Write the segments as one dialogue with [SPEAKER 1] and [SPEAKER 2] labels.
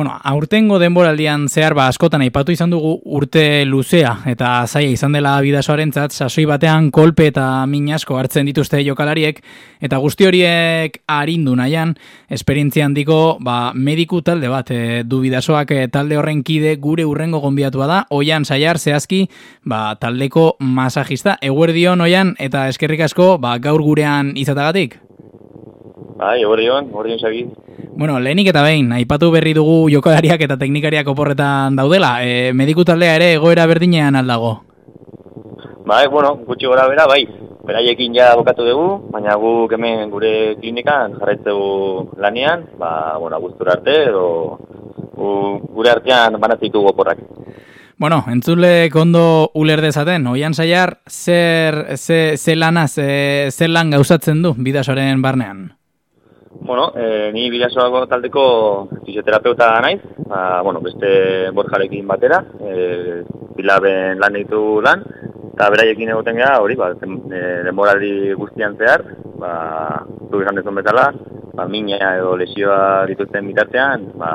[SPEAKER 1] Bueno, aurtengo denboraldian zehar ba askotan aipatu izan dugu urte luzea eta zaila izan dela bidasoarentzat sasoi batean kolpe eta min asko hartzen dituzte jokalariek eta guzti horiek arindu nahian esperientzia handiko ba, mediku talde bat e, du bidasoak e, talde horren kide gure urrengo gonbiatua da oian saiar zehazki ba, taldeko masajista. Eguerdion oian eta eskerrik asko ba, gaur gurean izatagatik
[SPEAKER 2] Bai, eguerdion, eguerdion sagi
[SPEAKER 1] Bueno, lehenik eta behin, aipatu berri dugu jokalariak eta teknikariak oporretan daudela. E, mediku taldea ere egoera berdinean aldago?
[SPEAKER 2] Bai, bueno, gutxi gora bera, bai. Beraiekin ja bokatu dugu, baina gu hemen gure klinikan jarraitzegu lanean, ba, bueno, guztura arte, edo gure artean banatzitu oporrak.
[SPEAKER 1] Bueno, entzule kondo uler dezaten, oian saiar, zer, zer, zer lanaz, zer lan gauzatzen du bidasoaren barnean?
[SPEAKER 2] Bueno, e, ni bidasoago taldeko fisioterapeuta naiz, ba, bueno, beste borjarekin batera, e, bilaben lan ditu lan, eta beraiekin egoten gara, hori, ba, e, denboraldi guztian zehar, ba, du izan dezun bezala, ba, mina edo lesioa dituzten bitartean, ba,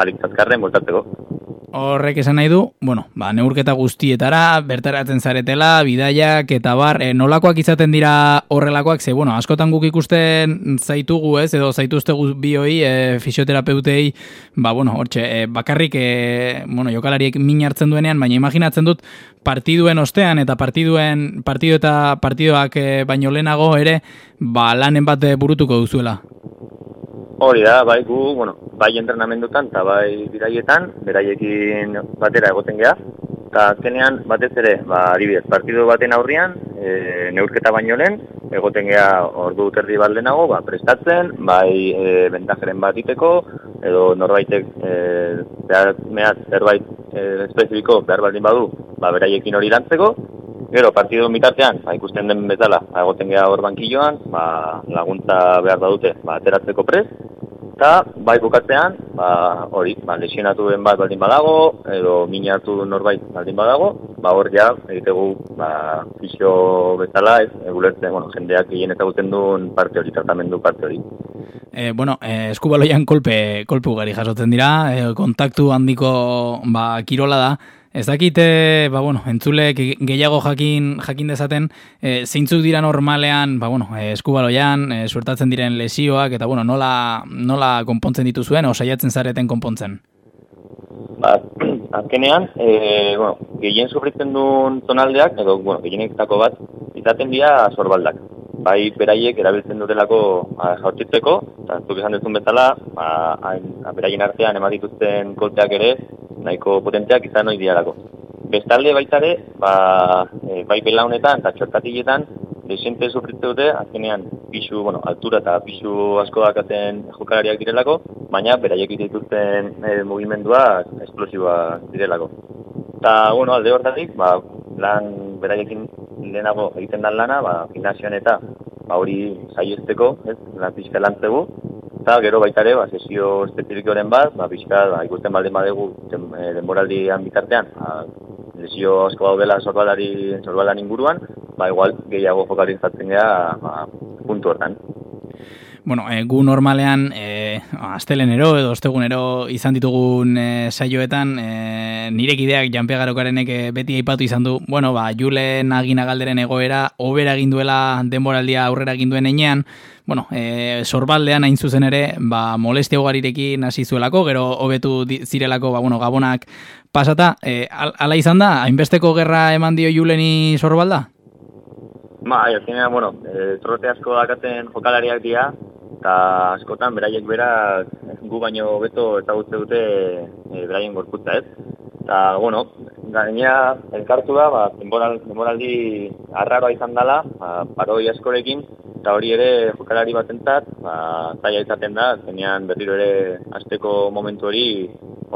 [SPEAKER 2] alik zazkarren voltatzeko.
[SPEAKER 1] Horrek esan nahi du, bueno, ba, neurketa guztietara, bertaratzen zaretela, bidaiak eta bar, e, nolakoak izaten dira horrelakoak, ze, bueno, askotan guk ikusten zaitugu ez, edo zaituzte guz bioi, e, fisioterapeutei, ba, bueno, hortxe, e, bakarrik, e, bueno, jokalariek min hartzen duenean, baina imaginatzen dut, partiduen ostean eta partiduen, partidu eta partidoak e, baino lehenago ere, ba, lanen bat burutuko duzuela.
[SPEAKER 2] Hori da, bai gu, bueno, bai entrenamendutan eta bai biraietan, beraiekin batera egoten geha. Eta azkenean, batez ere, ba, adibidez, partidu baten aurrian, e, neurketa baino lehen, egoten geha ordu terdi baldenago, ba, prestatzen, bai e, bentajeren bat iteko, edo norbaitek e, behar, mehat, zerbait e, espezifiko behar baldin badu, ba, beraiekin hori lantzeko, Gero, partidu mitartean, ba, ikusten den bezala, egoten geha hor bankilloan, ba, laguntza behar badute, ba, ateratzeko prez, eta bai bukatzean, ba, hori, ba, lesionatu den bat baldin badago, edo mina hartu norbait baldin badago, ba, hor ja, egitegu, ba, fisio bezala, ez, egulertzen, bueno, jendeak egin eta guten duen parte hori, tratamendu parte hori.
[SPEAKER 1] E, bueno, e, eskubaloian kolpe, kolpe ugari jasotzen dira, e, kontaktu handiko ba, kirola da, Ez dakite, ba, bueno, entzulek gehiago jakin jakin dezaten, e, zeintzuk dira normalean, ba, bueno, e, eskubaloian, e, suertatzen diren lesioak, eta bueno, nola, nola konpontzen dituzuen, o saiatzen zareten konpontzen?
[SPEAKER 2] Ba, azkenean, e, bueno, gehien sufritzen duen zonaldeak, edo, bueno, gehienetako bat, izaten dira sorbaldak. Bai, beraiek erabiltzen dutelako ba, jautitzeko, eta zuk esan duzun bezala, ba, beraien artean ematituzten kolteak ere, nahiko potenteak izan hori diarako. Bestalde baitare, ba, e, bai bela honetan eta txortatiletan, desente sufritze dute, azkenean pisu, bueno, altura eta pisu asko dakaten jokalariak direlako, baina beraiek dituzten e, mugimendua esplosiboa direlako. Eta, bueno, alde hortatik, ba, lan beraiekin lehenago egiten dan lana, ba, gimnasioan eta ba, hori saiesteko, ez, lan pixka lantzegu, Eta gero baita ere, ba, sesio espezifikoren bat, ba, bizka, ba, ikusten baldin badegu eh, denboraldian bitartean, ba, lesio asko daudela sorbalari, sorbalari inguruan, ba, igual gehiago fokalin zatzen gara ba, puntu hortan
[SPEAKER 1] bueno, e, gu normalean e, astelenero edo ostegunero izan ditugun e, saioetan e, nire kideak Janpia Garokarenek beti aipatu izan du, bueno, ba, Julen agina galderen egoera, obera egin duela denboraldia aurrera egin duen enean, bueno, e, sorbaldean hain zuzen ere, ba, molestia ugarirekin hasi zuelako, gero hobetu zirelako, ba, bueno, gabonak pasata, e, ala izan da, hainbesteko gerra eman dio Juleni sorbalda?
[SPEAKER 2] Ba, azkenean, bueno, e, trote asko dakaten jokalariak dira, eta askotan beraiek bera gu baino beto ezagutze dute e, beraien gorputza ez. Eta, bueno, gainea elkartu da, ba, denboraldi arraroa izan dela, ba, paroi askorekin, eta hori ere jokalari bat entzat, ba, zaila izaten da, zenean berriro ere azteko momentu hori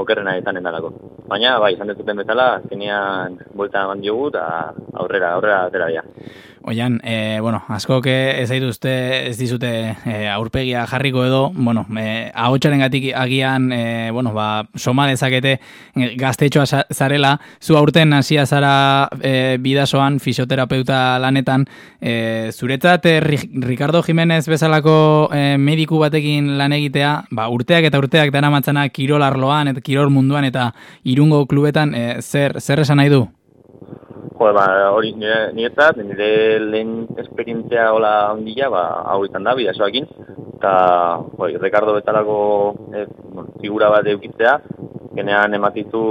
[SPEAKER 2] okerrena izanen dalako. Baina, bai, izan dut betala, azkenean buelta eman diogu, eta aurrera, aurrera, atera dira.
[SPEAKER 1] Oian, e, bueno, asko ez zaituzte ez dizute e, aurpegia jarriko edo, bueno, e, ahotxaren gatik agian, e, bueno, ba, soma dezakete gaztetxoa zarela, zu aurten hasia zara e, bidasoan, fisioterapeuta lanetan, e, zuretzat e, Ricardo Jimenez bezalako e, mediku batekin lan egitea, ba, urteak eta urteak dara matzana kirol arloan, eta kirol munduan, eta irungo klubetan, e, zer, zer esan nahi du?
[SPEAKER 2] Jo, ba, hori nire, nire lehen esperientzia hola ondila, ba, hau izan da, bidasoakin, eta, jo, Ricardo betalako e, figura bat eukitzea, genean ematitu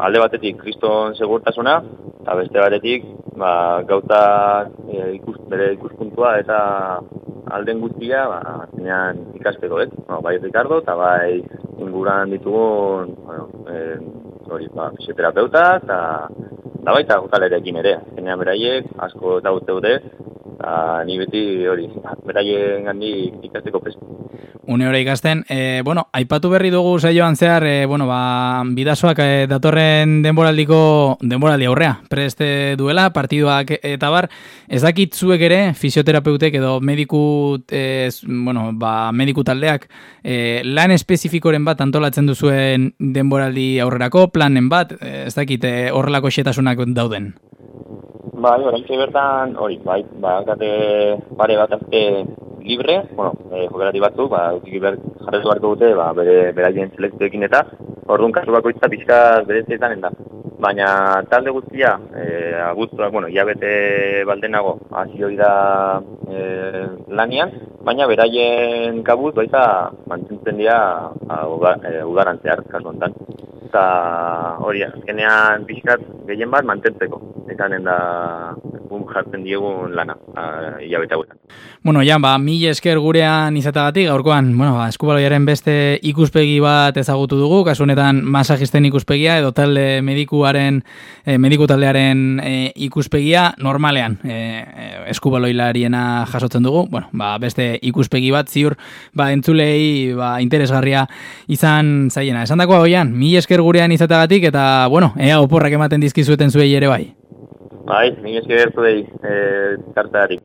[SPEAKER 2] alde batetik kriston segurtasuna, eta beste batetik, ba, gauta e, ikus, bere ikuspuntua eta alden guztia, ba, genean ikasteko, ez? No, bai Ricardo, eta bai inguran ditugun, bueno, e, hori, ba, fisioterapeuta, eta da baita gotalerekin ere, zenean beraiek, asko daute dute, eta ni beti hori, beraien gandi ikasteko pestu
[SPEAKER 1] une hori ikasten. E, bueno, aipatu berri dugu saioan zehar, e, bueno, ba, bidazoak e, datorren denboraldiko denboraldi aurrea. Preste duela, partiduak eta bar, ez dakit zuek ere, fisioterapeutek edo mediku, e, bueno, ba, mediku taldeak, e, lan espezifikoren bat antolatzen duzuen denboraldi aurrerako, planen bat, ez dakit e, horrelako xetasunak dauden.
[SPEAKER 2] Bai, orain bertan, hori, bai, bai, pare bat azte libre, bueno, e, jokerati batzu, ba, utiki behar jarretu beharko dute, ba, bere beraien selektuekin eta, orduan kasu bakoitza pixka berezetan da. Baina talde guztia, e, aguztuak, bueno, iabete baldenago, hasi hori da e, lanian, baina beraien kabuz baita mantentzen dira e, ugarantzear, kasu honetan. Eta hori, azkenean pixkat gehien bat mantentzeko, ekanen da jartzen diegun lana, hilabete hauetan.
[SPEAKER 1] Bueno, ja, ba, mil esker gurean izatagatik, gaurkoan, bueno, ba, eskubaloiaren beste ikuspegi bat ezagutu dugu, kasu honetan masajisten ikuspegia, edo talde medikuaren, e, mediku taldearen e, ikuspegia normalean e, eskubaloilariena jasotzen dugu, bueno, ba, beste ikuspegi bat ziur, ba, entzulei, ba, interesgarria izan zaiena. Esan dakoa goian, mil esker gurean izatagatik, eta, bueno, ea oporrak ematen dizkizueten zuei ere bai.
[SPEAKER 2] Bai, mil esker zuei, e, kartari.